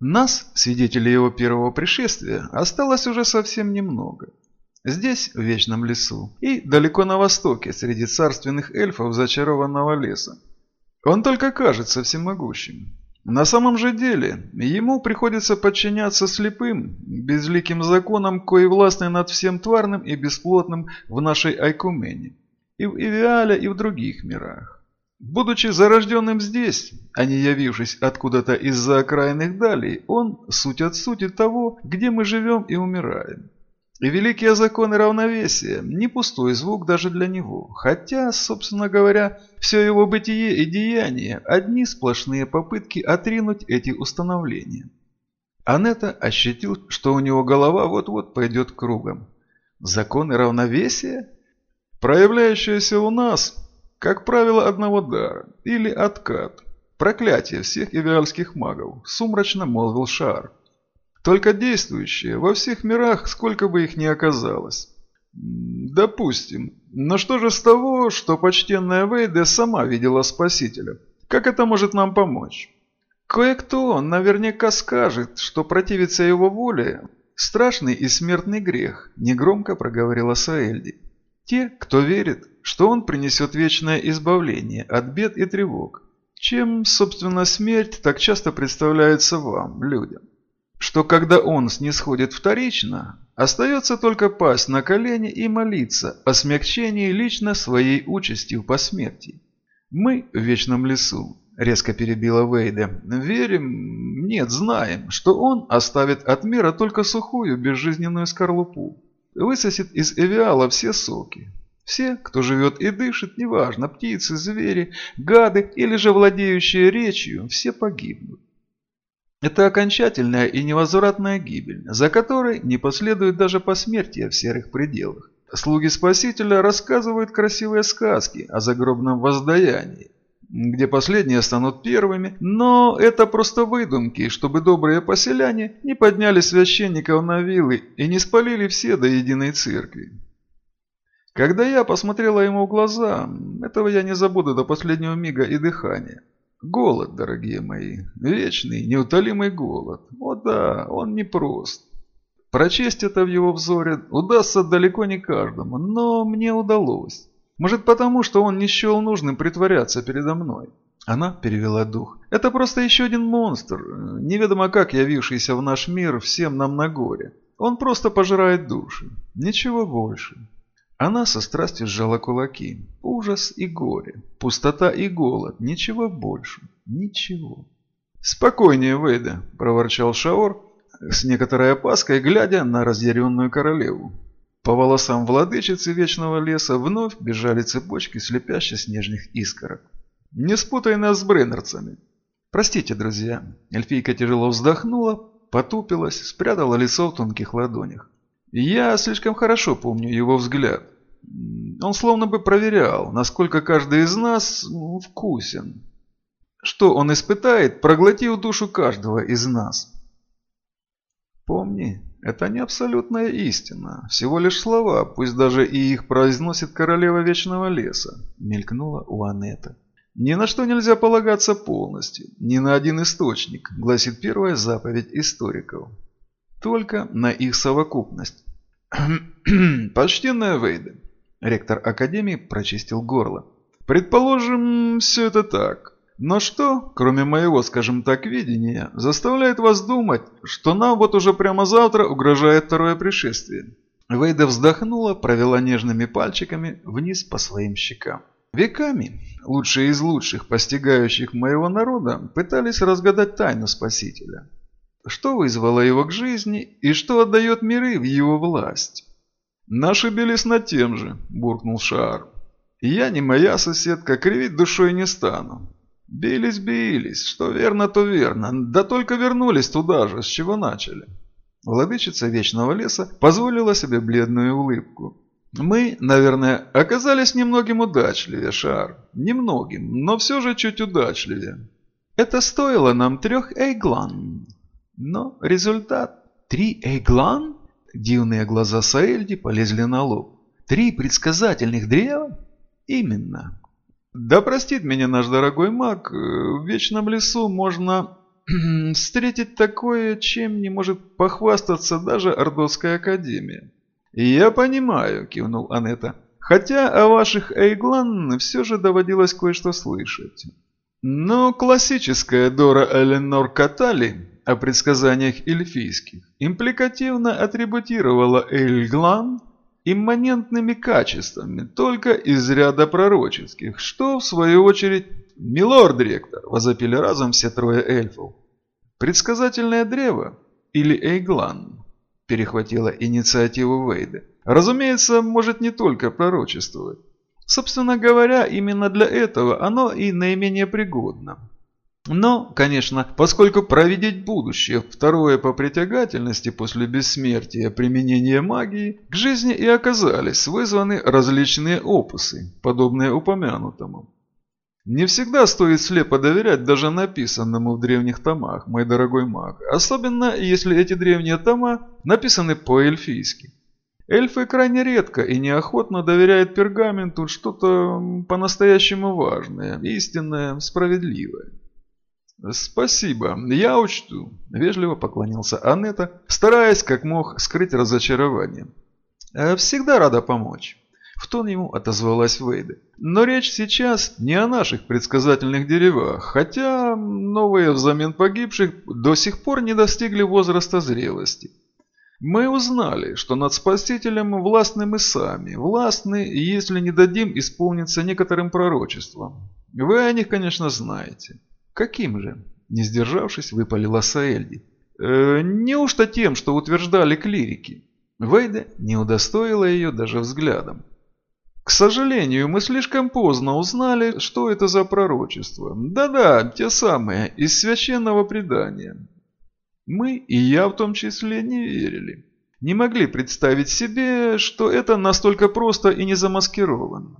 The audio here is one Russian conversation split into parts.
Нас, свидетелей его первого пришествия, осталось уже совсем немного. Здесь, в Вечном лесу, и далеко на востоке, среди царственных эльфов зачарованного леса. Он только кажется всемогущим. На самом же деле, ему приходится подчиняться слепым, безликим законам, кои властны над всем тварным и бесплотным в нашей Айкумене, и в Ивиале, и в других мирах. Будучи зарожденным здесь, а не явившись откуда-то из-за окраинных далей, он суть от сути того, где мы живем и умираем. И великие законы равновесия – не пустой звук даже для него, хотя, собственно говоря, все его бытие и деяние – одни сплошные попытки отринуть эти установления. Анетта ощутил, что у него голова вот-вот пойдет кругом. Законы равновесия? Проявляющиеся у нас – как правило, одного дара. Или откат. Проклятие всех ивиальских магов, сумрачно молвил Шар. Только действующие во всех мирах, сколько бы их ни оказалось. Допустим. Но что же с того, что почтенная Вейде сама видела Спасителя? Как это может нам помочь? Кое-кто наверняка скажет, что противиться его воле – страшный и смертный грех, негромко проговорила Саэльди. Те, кто верит, что он принесет вечное избавление от бед и тревог, чем, собственно, смерть так часто представляется вам, людям. Что когда он снисходит вторично, остается только пасть на колени и молиться о смягчении лично своей участи в посмертии. Мы в вечном лесу, резко перебила Вейда, верим, нет, знаем, что он оставит от мира только сухую безжизненную скорлупу, высосет из Эвиала все соки, все, кто живет и дышит, неважно, птицы, звери, гады или же владеющие речью, все погибнут. Это окончательная и невозвратная гибель, за которой не последует даже посмертие в серых пределах. Слуги Спасителя рассказывают красивые сказки о загробном воздаянии, где последние станут первыми, но это просто выдумки, чтобы добрые поселяне не подняли священников на вилы и не спалили все до единой церкви. Когда я посмотрела ему в глаза, этого я не забуду до последнего мига и дыхания. Голод, дорогие мои, вечный, неутолимый голод. О да, он непрост. Прочесть это в его взоре удастся далеко не каждому, но мне удалось. Может потому, что он не счел нужным притворяться передо мной. Она перевела дух. Это просто еще один монстр, неведомо как явившийся в наш мир всем нам на горе. Он просто пожирает души. Ничего больше. Она со страстью сжала кулаки. Ужас и горе, пустота и голод, ничего больше, ничего. «Спокойнее, Вейда», – проворчал Шаор, с некоторой опаской глядя на разъяренную королеву. По волосам владычицы Вечного Леса вновь бежали цепочки слепящих снежных искорок. «Не спутай нас с бреннерцами». «Простите, друзья». Эльфийка тяжело вздохнула, потупилась, спрятала лицо в тонких ладонях. Я слишком хорошо помню его взгляд. Он словно бы проверял, насколько каждый из нас вкусен. Что он испытает, проглотив душу каждого из нас. Помни, это не абсолютная истина. Всего лишь слова, пусть даже и их произносит королева Вечного Леса, мелькнула у Анетта. Ни на что нельзя полагаться полностью, ни на один источник, гласит первая заповедь историков только на их совокупность. «Почтенная Вейда», – ректор Академии прочистил горло. «Предположим, все это так. Но что, кроме моего, скажем так, видения, заставляет вас думать, что нам вот уже прямо завтра угрожает второе пришествие?» Вейда вздохнула, провела нежными пальчиками вниз по своим щекам. Веками лучшие из лучших, постигающих моего народа, пытались разгадать тайну Спасителя. Что вызвало его к жизни и что отдает миры в его власть? «Наши бились над тем же», – буркнул Шаар. «Я не моя соседка, кривить душой не стану. Бились, бились, что верно, то верно, да только вернулись туда же, с чего начали». Владычица Вечного Леса позволила себе бледную улыбку. «Мы, наверное, оказались немногим удачливее, Шар. Немногим, но все же чуть удачливее. Это стоило нам трех эйглан. Но результат «Три Эйглан?» Дивные глаза Саэльди полезли на лоб. «Три предсказательных древа?» «Именно». «Да простит меня наш дорогой маг, в Вечном лесу можно встретить такое, чем не может похвастаться даже Ордовская академия. «Я понимаю», – кивнул Анетта. «Хотя о ваших Эйглан все же доводилось кое-что слышать. Но классическая Дора Эленор Катали о предсказаниях эльфийских импликативно атрибутировала Эйглан имманентными качествами, только из ряда пророческих, что, в свою очередь, «Милорд-ректор!» – возопили разом все трое эльфов. «Предсказательное древо или Эйглан?» – перехватила инициативу Вейда. «Разумеется, может не только пророчествовать. Собственно говоря, именно для этого оно и наименее пригодно. Но, конечно, поскольку провидеть будущее, второе по притягательности после бессмертия применения магии, к жизни и оказались вызваны различные опусы, подобные упомянутому. Не всегда стоит слепо доверять даже написанному в древних томах, мой дорогой маг, особенно если эти древние тома написаны по-эльфийски. Эльфы крайне редко и неохотно доверяют пергаменту что-то по-настоящему важное, истинное, справедливое. «Спасибо, я учту», – вежливо поклонился Анетта, стараясь как мог скрыть разочарование. «Э, «Всегда рада помочь». В тон ему отозвалась Вейда. Но речь сейчас не о наших предсказательных деревах, хотя новые взамен погибших до сих пор не достигли возраста зрелости. Мы узнали, что над Спасителем властны мы сами, властны, если не дадим исполниться некоторым пророчествам. Вы о них, конечно, знаете. Каким же? Не сдержавшись, выпалила Саэльди. Э, неужто тем, что утверждали клирики? Вейда не удостоила ее даже взглядом. К сожалению, мы слишком поздно узнали, что это за пророчество. Да-да, те самые, из священного предания. Мы, и я в том числе, не верили. Не могли представить себе, что это настолько просто и не замаскировано.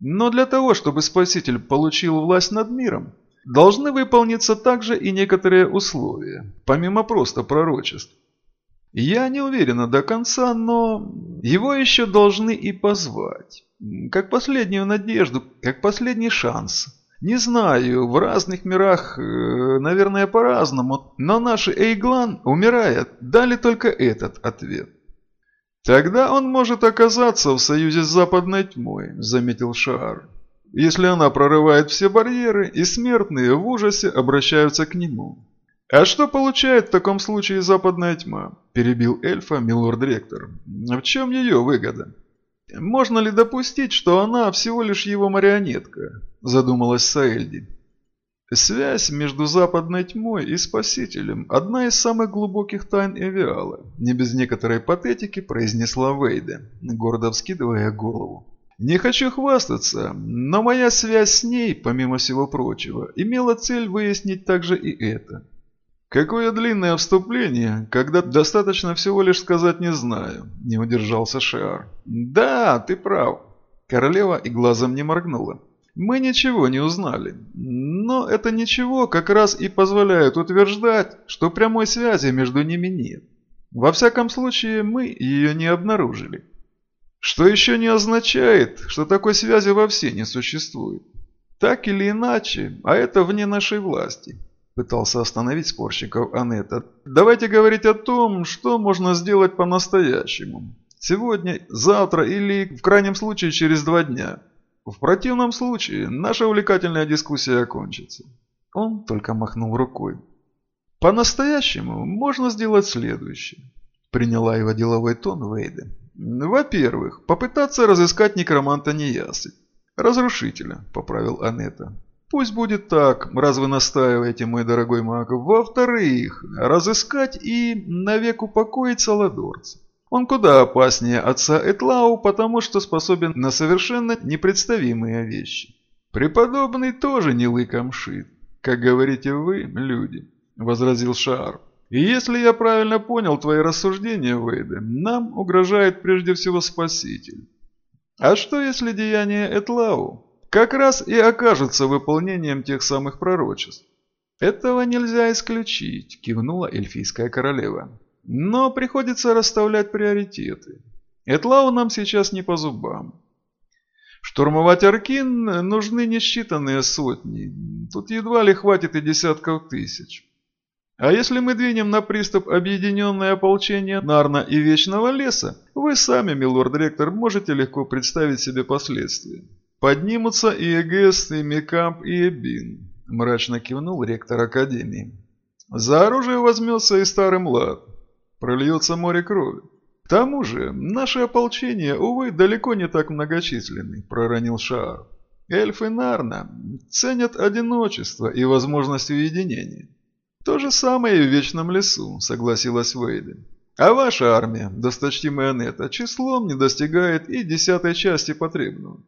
Но для того, чтобы Спаситель получил власть над миром, должны выполниться также и некоторые условия, помимо просто пророчеств. Я не уверена до конца, но его еще должны и позвать. Как последнюю надежду, как последний шанс. Не знаю, в разных мирах, э, наверное, по-разному, но наши Эйглан, умирая, дали только этот ответ. «Тогда он может оказаться в союзе с западной тьмой», – заметил Шаар. «Если она прорывает все барьеры, и смертные в ужасе обращаются к нему». «А что получает в таком случае западная тьма?» – перебил эльфа милорд-ректор. «В чем ее выгода?» «Можно ли допустить, что она всего лишь его марионетка?» – задумалась Саэльди. «Связь между западной тьмой и Спасителем – одна из самых глубоких тайн Эвиала», – не без некоторой патетики произнесла Вейда, гордо вскидывая голову. «Не хочу хвастаться, но моя связь с ней, помимо всего прочего, имела цель выяснить также и это». «Какое длинное вступление, когда достаточно всего лишь сказать «не знаю», – не удержался Шиар. «Да, ты прав». Королева и глазом не моргнула. «Мы ничего не узнали. Но это ничего как раз и позволяет утверждать, что прямой связи между ними нет. Во всяком случае, мы ее не обнаружили. Что еще не означает, что такой связи вовсе не существует. Так или иначе, а это вне нашей власти». Пытался остановить спорщиков Анетта. Давайте говорить о том, что можно сделать по-настоящему. Сегодня, завтра или, в крайнем случае, через два дня. В противном случае наша увлекательная дискуссия окончится. Он только махнул рукой. По-настоящему можно сделать следующее. Приняла его деловой тон Вейда. Во-первых, попытаться разыскать некроманта Неясы. Разрушителя, поправил Анетта. Пусть будет так, раз вы настаиваете, мой дорогой маг. Во-вторых, разыскать и навек упокоить Саладорца. Он куда опаснее отца Этлау, потому что способен на совершенно непредставимые вещи. Преподобный тоже не лыком шит, как говорите вы, люди, возразил Шаар. И если я правильно понял твои рассуждения, Вейде, нам угрожает прежде всего Спаситель. А что если деяние Этлау как раз и окажется выполнением тех самых пророчеств. «Этого нельзя исключить», – кивнула эльфийская королева. «Но приходится расставлять приоритеты. Этлау нам сейчас не по зубам. Штурмовать Аркин нужны несчитанные сотни. Тут едва ли хватит и десятков тысяч. А если мы двинем на приступ объединенное ополчение Нарна и Вечного Леса, вы сами, милорд-ректор, можете легко представить себе последствия. Поднимутся и Эгест, и Мекамп, и Эбин, мрачно кивнул ректор Академии. За оружие возьмется и старый млад. Прольется море крови. К тому же, наше ополчение, увы, далеко не так многочисленны, проронил Шаар. Эльфы Нарна ценят одиночество и возможность уединения. То же самое и в Вечном лесу, согласилась Вейден. А ваша армия, досточтимая Анетта, числом не достигает и десятой части потребного.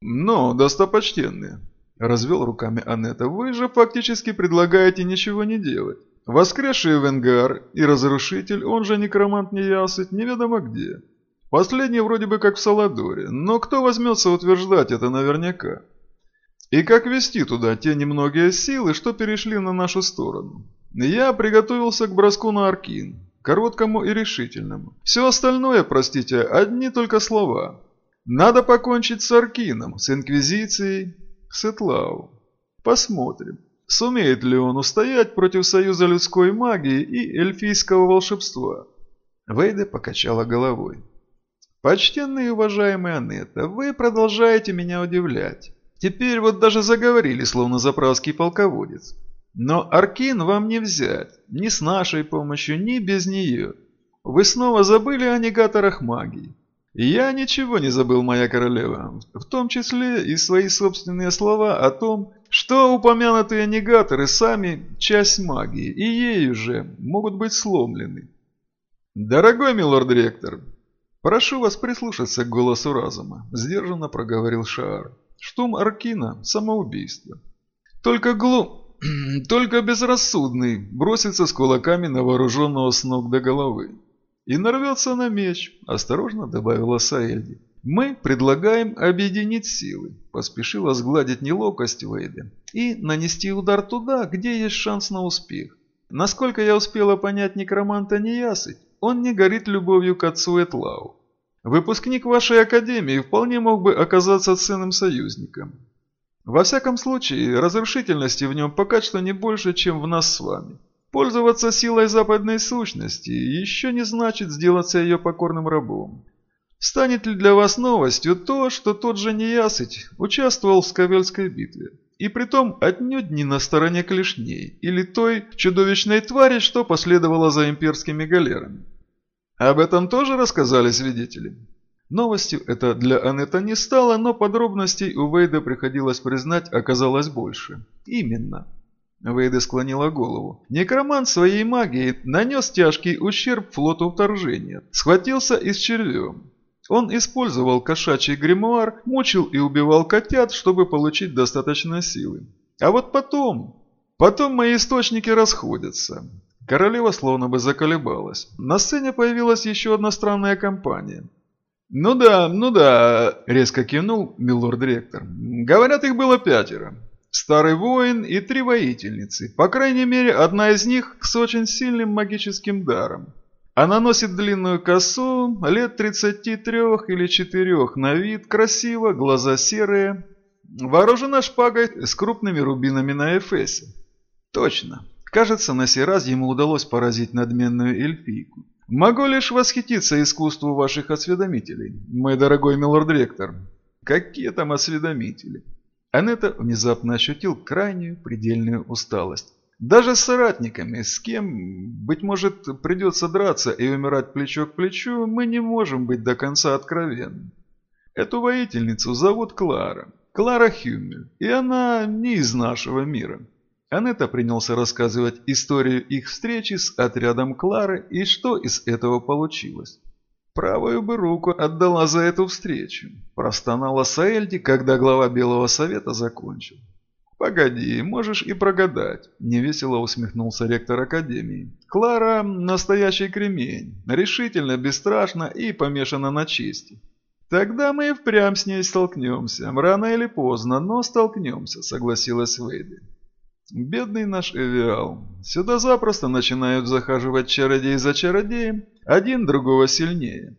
Но, достопочтенные, развел руками Анетта, вы же фактически предлагаете ничего не делать. Воскресший Венгар и Разрушитель, он же некромант Неясыть, неведомо где. Последний вроде бы как в Саладоре, но кто возьмется утверждать это наверняка? И как вести туда те немногие силы, что перешли на нашу сторону? Я приготовился к броску на Аркин, короткому и решительному. Все остальное, простите, одни только слова. Надо покончить с Аркином, с Инквизицией, с Этлау. Посмотрим, сумеет ли он устоять против союза людской магии и эльфийского волшебства. Вейда покачала головой. «Почтенный и уважаемый Анетта, вы продолжаете меня удивлять. Теперь вот даже заговорили, словно заправский полководец. Но Аркин вам не взять, ни с нашей помощью, ни без нее. Вы снова забыли о негаторах магии. Я ничего не забыл, моя королева, в том числе и свои собственные слова о том, что упомянутые негаторы сами часть магии, и ею же могут быть сломлены. Дорогой милорд-ректор, прошу вас прислушаться к голосу разума, сдержанно проговорил Шаар. Штум Аркина – самоубийство. Только глуп, только безрассудный бросится с кулаками на вооруженного с ног до головы. И нарвется на меч, осторожно добавила Саэльди. Мы предлагаем объединить силы, поспешила сгладить неловкость Вейда, и нанести удар туда, где есть шанс на успех. Насколько я успела понять некроманта Неясыть, он не горит любовью к отцу Этлау. Выпускник вашей академии вполне мог бы оказаться ценным союзником. Во всяком случае, разрушительности в нем пока что не больше, чем в нас с вами. Пользоваться силой западной сущности еще не значит сделаться ее покорным рабом. Станет ли для вас новостью то, что тот же Неясыть участвовал в Скавельской битве? И притом отнюдь не на стороне клешней или той чудовищной твари, что последовало за имперскими галерами. Об этом тоже рассказали свидетели. Новостью это для Анетта не стало, но подробностей у Вейда приходилось признать оказалось больше. Именно. Вейда склонила голову. Некромант своей магией нанес тяжкий ущерб флоту вторжения. Схватился и с червем. Он использовал кошачий гримуар, мучил и убивал котят, чтобы получить достаточно силы. А вот потом... Потом мои источники расходятся. Королева словно бы заколебалась. На сцене появилась еще одна странная компания. «Ну да, ну да», – резко кивнул милорд-ректор. «Говорят, их было пятеро. Старый воин и три воительницы. По крайней мере, одна из них с очень сильным магическим даром. Она носит длинную косу, лет 33 или 4 на вид, красиво, глаза серые. Вооружена шпагой с крупными рубинами на эфесе. Точно, Кажется, на сей раз ему удалось поразить надменную эльфийку. «Могу лишь восхититься искусству ваших осведомителей, мой дорогой милорд-ректор». «Какие там осведомители?» Анетта внезапно ощутил крайнюю предельную усталость. Даже с соратниками, с кем, быть может, придется драться и умирать плечо к плечу, мы не можем быть до конца откровенны. Эту воительницу зовут Клара, Клара Хюмель, и она не из нашего мира. Анетта принялся рассказывать историю их встречи с отрядом Клары и что из этого получилось. «Правую бы руку отдала за эту встречу», – простонала Саэльди, когда глава Белого Совета закончил. «Погоди, можешь и прогадать», – невесело усмехнулся ректор Академии. «Клара – настоящий кремень, решительно, бесстрашно и помешана на чести». «Тогда мы и впрямь с ней столкнемся, рано или поздно, но столкнемся», – согласилась Вейди. Бедный наш Эвиал. Сюда запросто начинают захаживать чародей за чародеем, один другого сильнее.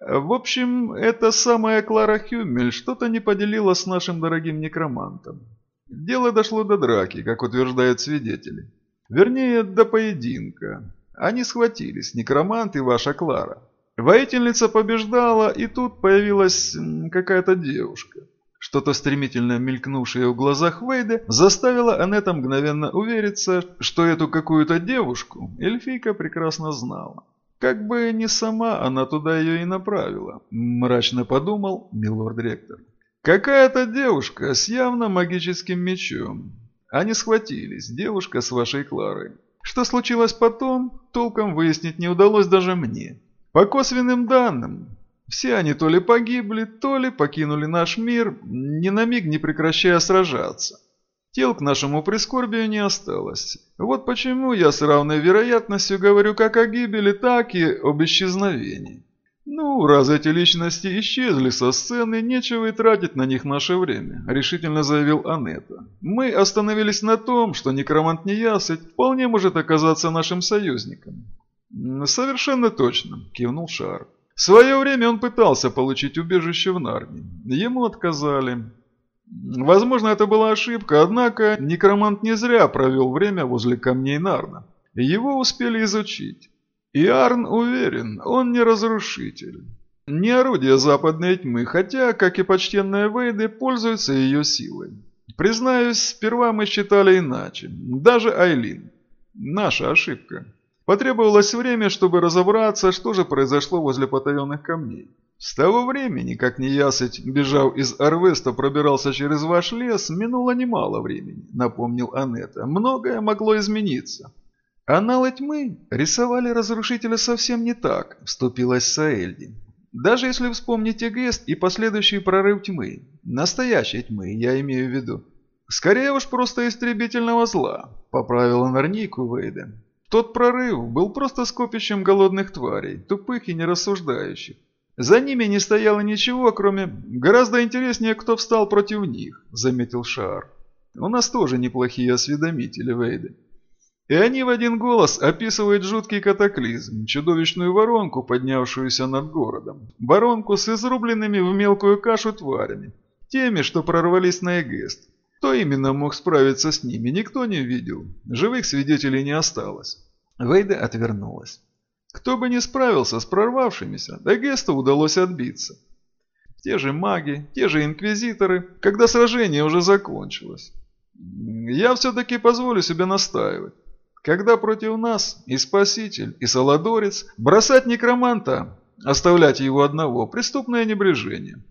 В общем, эта самая Клара Хюмель что-то не поделила с нашим дорогим некромантом. Дело дошло до драки, как утверждают свидетели. Вернее, до поединка. Они схватились, некромант и ваша Клара. Воительница побеждала, и тут появилась какая-то девушка. Что-то стремительно мелькнувшее в глазах Вейда заставило Анетта мгновенно увериться, что эту какую-то девушку эльфийка прекрасно знала. Как бы не сама она туда ее и направила, мрачно подумал милорд-ректор. Какая-то девушка с явно магическим мечом. Они схватились, девушка с вашей Кларой. Что случилось потом, толком выяснить не удалось даже мне. По косвенным данным, все они то ли погибли, то ли покинули наш мир, ни на миг не прекращая сражаться. Тел к нашему прискорбию не осталось. Вот почему я с равной вероятностью говорю как о гибели, так и об исчезновении. Ну, раз эти личности исчезли со сцены, нечего и тратить на них наше время, решительно заявил Анетта. Мы остановились на том, что некромант Неясыть вполне может оказаться нашим союзником. Совершенно точно, кивнул Шар. В свое время он пытался получить убежище в Нарнии. Ему отказали. Возможно, это была ошибка, однако некромант не зря провел время возле камней Нарна. Его успели изучить. И Арн уверен, он не разрушитель. Не орудие западной тьмы, хотя, как и почтенные Вейды, пользуются ее силой. Признаюсь, сперва мы считали иначе. Даже Айлин. Наша ошибка. Потребовалось время, чтобы разобраться, что же произошло возле потаенных камней. С того времени, как неясыть, бежав из Арвеста, пробирался через ваш лес, минуло немало времени, напомнил Анетта. Многое могло измениться. Аналы тьмы рисовали разрушителя совсем не так, вступилась Саэльди. Даже если вспомните Гест и последующий прорыв тьмы, настоящей тьмы, я имею в виду, скорее уж просто истребительного зла, поправила Нарнику Вейда. Тот прорыв был просто скопищем голодных тварей, тупых и нерассуждающих. За ними не стояло ничего, кроме «гораздо интереснее, кто встал против них», – заметил Шар. «У нас тоже неплохие осведомители, Вейды». И они в один голос описывают жуткий катаклизм, чудовищную воронку, поднявшуюся над городом. Воронку с изрубленными в мелкую кашу тварями. Теми, что прорвались на Эгест. Кто именно мог справиться с ними, никто не видел. Живых свидетелей не осталось. Вейда отвернулась. Кто бы не справился с прорвавшимися, до Геста удалось отбиться. Те же маги, те же инквизиторы, когда сражение уже закончилось. Я все-таки позволю себе настаивать. Когда против нас и Спаситель, и Саладорец, бросать некроманта, оставлять его одного – преступное небрежение.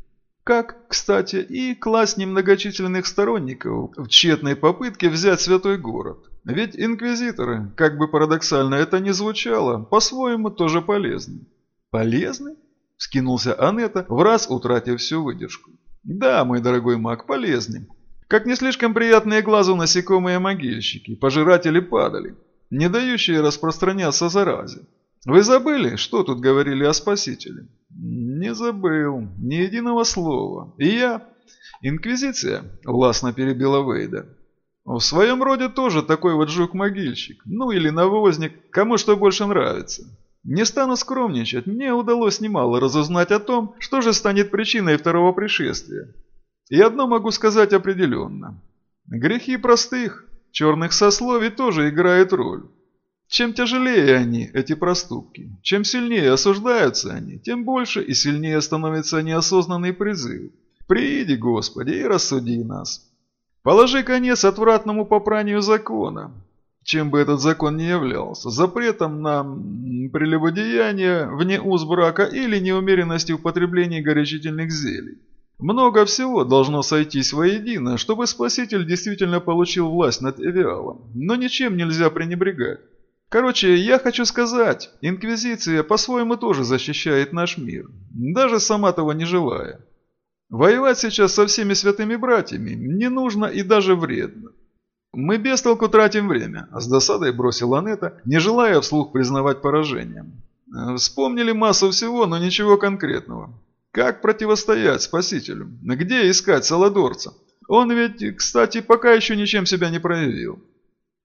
Как, кстати, и класть немногочисленных сторонников в тщетной попытке взять святой город. Ведь инквизиторы, как бы парадоксально это ни звучало, по-своему тоже полезны. Полезны? Скинулся Анетта, в раз утратив всю выдержку. Да, мой дорогой маг, полезны. Как не слишком приятные глазу насекомые могильщики, пожиратели падали, не дающие распространяться заразе. Вы забыли, что тут говорили о Спасителе? Не забыл, ни единого слова. И я... Инквизиция, властно перебила Вейда. В своем роде тоже такой вот жук-могильщик, ну или навозник, кому что больше нравится. Не стану скромничать, мне удалось немало разузнать о том, что же станет причиной второго пришествия. И одно могу сказать определенно. Грехи простых, черных сословий тоже играют роль. Чем тяжелее они, эти проступки, чем сильнее осуждаются они, тем больше и сильнее становится неосознанный призыв. «Прииди, Господи, и рассуди нас». Положи конец отвратному попранию закона, чем бы этот закон ни являлся, запретом на прелюбодеяние вне уз брака или неумеренности в потреблении горячительных зелий. Много всего должно сойтись воедино, чтобы Спаситель действительно получил власть над Эвиалом, но ничем нельзя пренебрегать. Короче, я хочу сказать, Инквизиция по-своему тоже защищает наш мир, даже сама того не желая. Воевать сейчас со всеми святыми братьями не нужно и даже вредно. Мы без толку тратим время, с досадой бросил Анетта, не желая вслух признавать поражение. Вспомнили массу всего, но ничего конкретного. Как противостоять спасителю? Где искать Саладорца? Он ведь, кстати, пока еще ничем себя не проявил.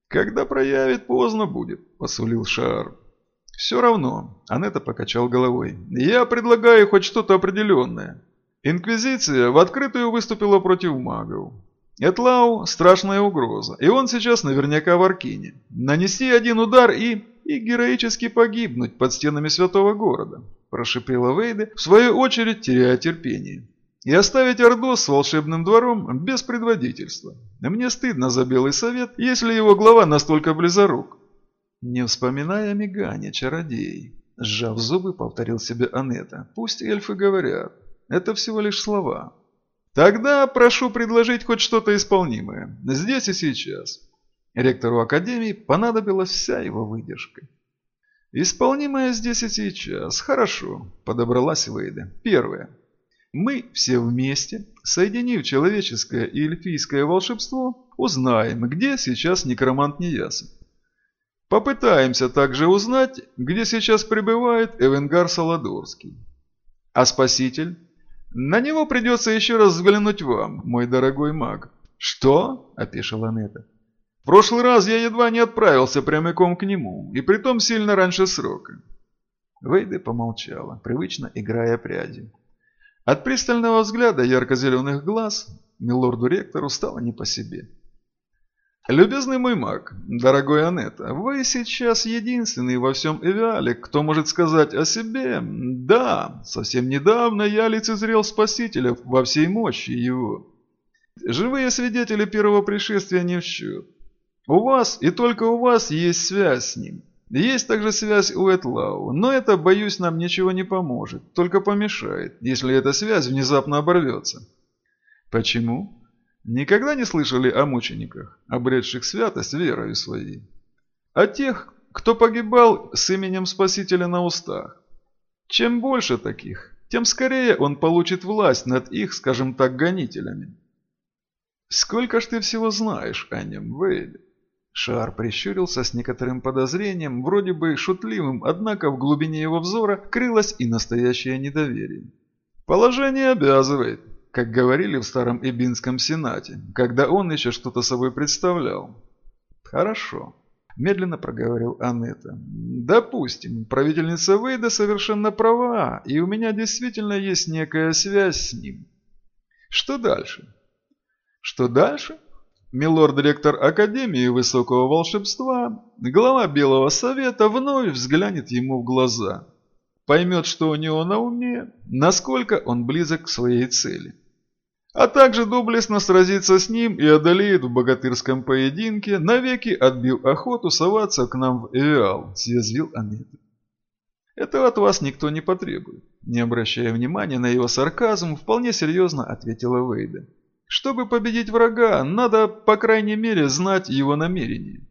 «Когда проявит, поздно будет», – посулил Шаар. «Все равно», – Анетта покачал головой. «Я предлагаю хоть что-то определенное. Инквизиция в открытую выступила против магов. Этлау – страшная угроза, и он сейчас наверняка в Аркине. Нанести один удар и... и героически погибнуть под стенами святого города», – прошипела Вейде, в свою очередь теряя терпение. «И оставить Ордос с волшебным двором без предводительства. Мне стыдно за Белый Совет, если его глава настолько близорук». «Не вспоминая Мегане, чародей», – сжав зубы, повторил себе Анетта. «Пусть эльфы говорят. Это всего лишь слова». Тогда прошу предложить хоть что-то исполнимое. Здесь и сейчас. Ректору Академии понадобилась вся его выдержка. Исполнимое здесь и сейчас. Хорошо, подобралась Вейда. Первое. Мы все вместе, соединив человеческое и эльфийское волшебство, узнаем, где сейчас некромант Неясен. Попытаемся также узнать, где сейчас пребывает Эвенгар Саладорский. А спаситель на него придется еще раз взглянуть вам, мой дорогой маг. Что? – опешила Нета. В прошлый раз я едва не отправился прямиком к нему, и притом сильно раньше срока. Вейде помолчала, привычно играя прядью. От пристального взгляда ярко-зеленых глаз милорду-ректору стало не по себе. «Любезный мой маг, дорогой Анетта, вы сейчас единственный во всем Эвиале, кто может сказать о себе. Да, совсем недавно я лицезрел Спасителя во всей мощи его. Живые свидетели первого пришествия не в счет. У вас и только у вас есть связь с ним. Есть также связь у Этлау, но это, боюсь, нам ничего не поможет, только помешает, если эта связь внезапно оборвется. Почему? Никогда не слышали о мучениках, обретших святость верою своей? О тех, кто погибал с именем Спасителя на устах. Чем больше таких, тем скорее он получит власть над их, скажем так, гонителями. «Сколько ж ты всего знаешь о нем, Вейли?» Шар прищурился с некоторым подозрением, вроде бы шутливым, однако в глубине его взора крылось и настоящее недоверие. «Положение обязывает», как говорили в старом Эбинском сенате, когда он еще что-то собой представлял. «Хорошо», – медленно проговорил Анетта. «Допустим, правительница Вейда совершенно права, и у меня действительно есть некая связь с ним. Что дальше?» «Что дальше?» Милорд-ректор Академии Высокого Волшебства, глава Белого Совета, вновь взглянет ему в глаза. Поймет, что у него на уме, насколько он близок к своей цели а также доблестно сразиться с ним и одолеет в богатырском поединке, навеки отбив охоту соваться к нам в Эвиал», – съязвил Анета. «Этого от вас никто не потребует», – не обращая внимания на его сарказм, вполне серьезно ответила Вейда. «Чтобы победить врага, надо, по крайней мере, знать его намерения.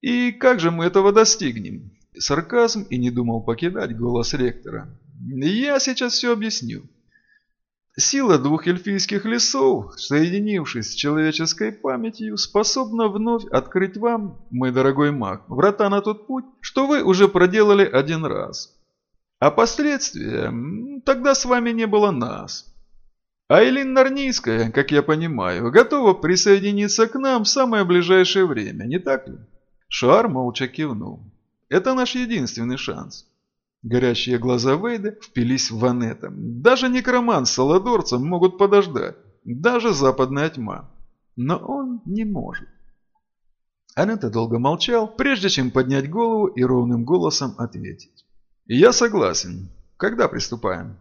И как же мы этого достигнем?» Сарказм и не думал покидать голос ректора. «Я сейчас все объясню. Сила двух эльфийских лесов, соединившись с человеческой памятью, способна вновь открыть вам, мой дорогой маг, врата на тот путь, что вы уже проделали один раз. А последствия, тогда с вами не было нас. Айлин Нарнийская, как я понимаю, готова присоединиться к нам в самое ближайшее время, не так ли? Шуар молча кивнул. Это наш единственный шанс. Горящие глаза Вейда впились в Ванета. Даже некроман с Саладорцем могут подождать. Даже западная тьма. Но он не может. Анетта долго молчал, прежде чем поднять голову и ровным голосом ответить. «Я согласен. Когда приступаем?»